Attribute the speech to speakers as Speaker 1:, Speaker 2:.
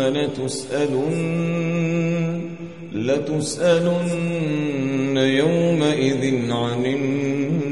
Speaker 1: لتسألن لتسألن يومئذ عن النار.